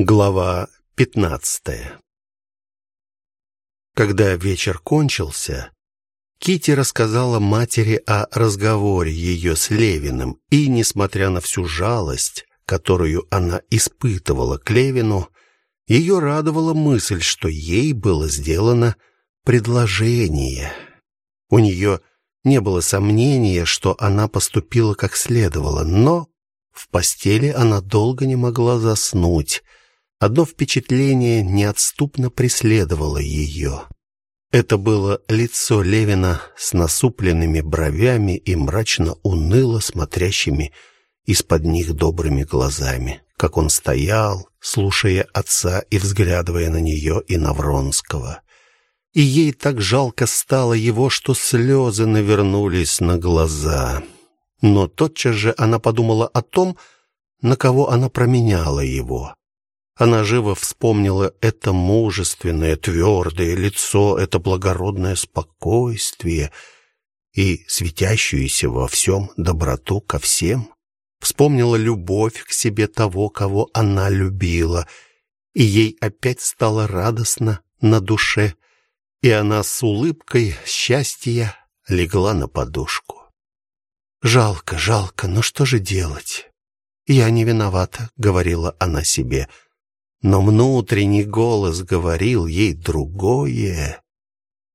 Глава пятнадцатая. Когда вечер кончился, Кити рассказала матери о разговоре ее с Левиным, и несмотря на всю жалость, которую она испытывала к Левину, ее радовала мысль, что ей было сделано предложение. У нее не было сомнения, что она поступила как следовало, но в постели она долго не могла заснуть Одно впечатление неотступно преследовало ее. Это было лицо Левина с насупленными бровями и мрачно уныло смотрящими из-под них добрыми глазами, как он стоял, слушая отца и взглядывая на нее и на Вронского. И ей так жалко стало его, что слезы навернулись на глаза. Но тотчас же она подумала о том, на кого она променяла его. Она живо вспомнила это мужественное, твердое лицо, это благородное спокойствие и светящуюся во всем доброту ко всем. Вспомнила любовь к себе того, кого она любила, и ей опять стало радостно на душе, и она с улыбкой счастья легла на подушку. Жалко, жалко, но что же делать? Я не виновата, говорила она себе но внутренний голос говорил ей другое.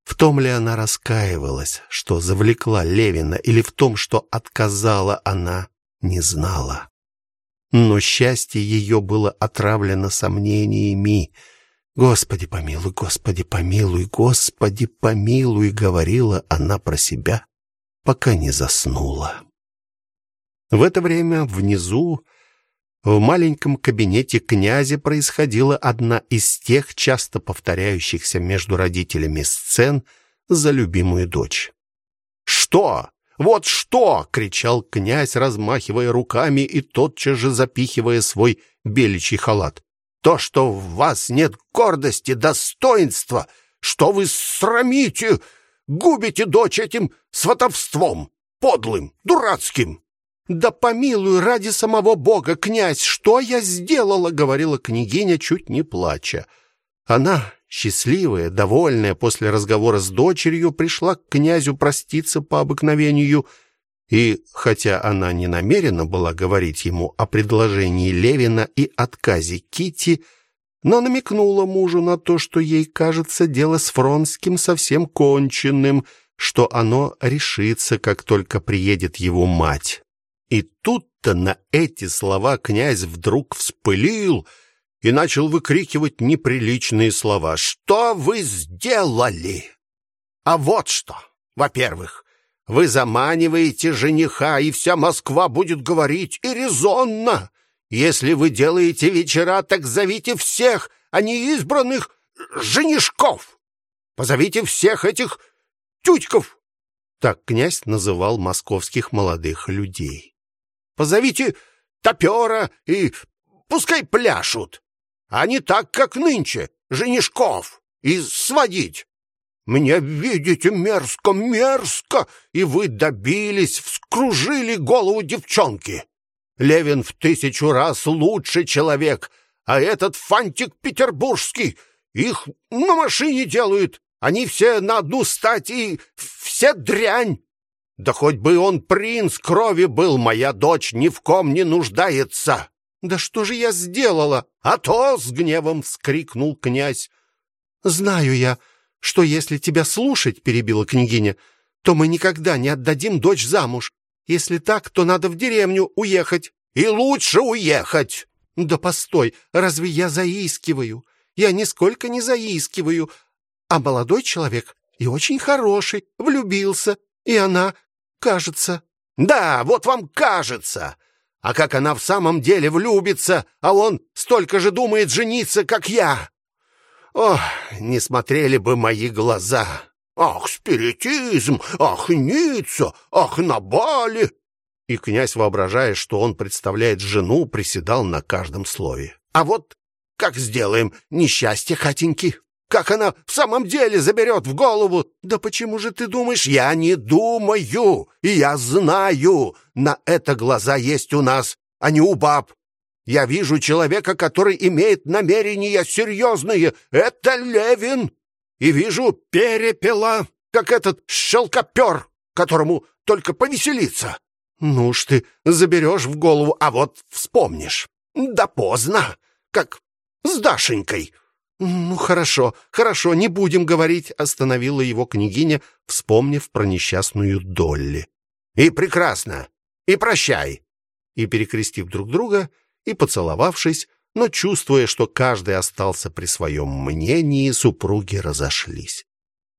В том ли она раскаивалась, что завлекла Левина, или в том, что отказала она, не знала. Но счастье ее было отравлено сомнениями. Господи помилуй, Господи помилуй, Господи помилуй, говорила она про себя, пока не заснула. В это время внизу в маленьком кабинете князя происходила одна из тех часто повторяющихся между родителями сцен за любимую дочь. «Что? Вот что!» — кричал князь, размахивая руками и тотчас же запихивая свой беличий халат. «То, что в вас нет гордости, достоинства, что вы срамите, губите дочь этим сватовством, подлым, дурацким!» «Да помилуй ради самого Бога, князь, что я сделала?» — говорила княгиня, чуть не плача. Она, счастливая, довольная после разговора с дочерью, пришла к князю проститься по обыкновению, и, хотя она не намерена была говорить ему о предложении Левина и отказе Кити, но намекнула мужу на то, что ей кажется дело с Фронским совсем конченным, что оно решится, как только приедет его мать. И тут-то на эти слова князь вдруг вспылил и начал выкрикивать неприличные слова. «Что вы сделали?» «А вот что! Во-первых, вы заманиваете жениха, и вся Москва будет говорить, и резонно. Если вы делаете вечера, так зовите всех, а не избранных женишков. Позовите всех этих тютьков». Так князь называл московских молодых людей. Позовите топера и пускай пляшут, а не так, как нынче, женишков, и сводить. Мне, видите, мерзко, мерзко, и вы добились, вскружили голову девчонки. Левин в тысячу раз лучше человек, а этот фантик петербургский, их на машине делают, они все на одну стать и все дрянь. Да хоть бы он принц крови был, моя дочь ни в ком не нуждается. Да что же я сделала? А то с гневом вскрикнул князь. Знаю я, что если тебя слушать, перебила княгиня, то мы никогда не отдадим дочь замуж. Если так, то надо в деревню уехать. И лучше уехать. Да постой, разве я заискиваю? Я нисколько не заискиваю. А молодой человек и очень хороший, влюбился, и она кажется. Да, вот вам кажется. А как она в самом деле влюбится, а он столько же думает жениться, как я. Ох, не смотрели бы мои глаза. Ах, спиритизм, ах, Ницца, ах, на бале. И князь, воображая, что он представляет жену, приседал на каждом слове. А вот как сделаем несчастье хатеньки? Как она в самом деле заберет в голову? Да почему же ты думаешь? Я не думаю, и я знаю. На это глаза есть у нас, а не у баб. Я вижу человека, который имеет намерения серьезные. Это Левин. И вижу перепела, как этот щелкопер, которому только повеселиться. Ну уж ты заберешь в голову, а вот вспомнишь. Да поздно, как с Дашенькой. Ну хорошо, хорошо, не будем говорить, остановила его княгиня, вспомнив про несчастную Долли. И прекрасно. И прощай. И перекрестив друг друга и поцеловавшись, но чувствуя, что каждый остался при своем мнении, супруги разошлись.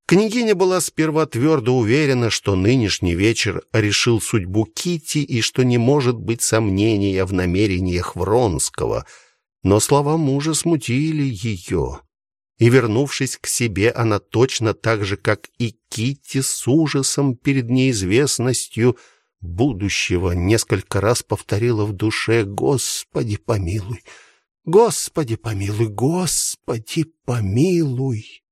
Княгиня была сперва твердо уверена, что нынешний вечер решил судьбу Кити и что не может быть сомнения в намерениях Вронского, но слова мужа смутили ее. И вернувшись к себе, она точно так же, как и Кити, с ужасом перед неизвестностью будущего несколько раз повторила в душе: "Господи, помилуй! Господи, помилуй! Господи, помилуй!"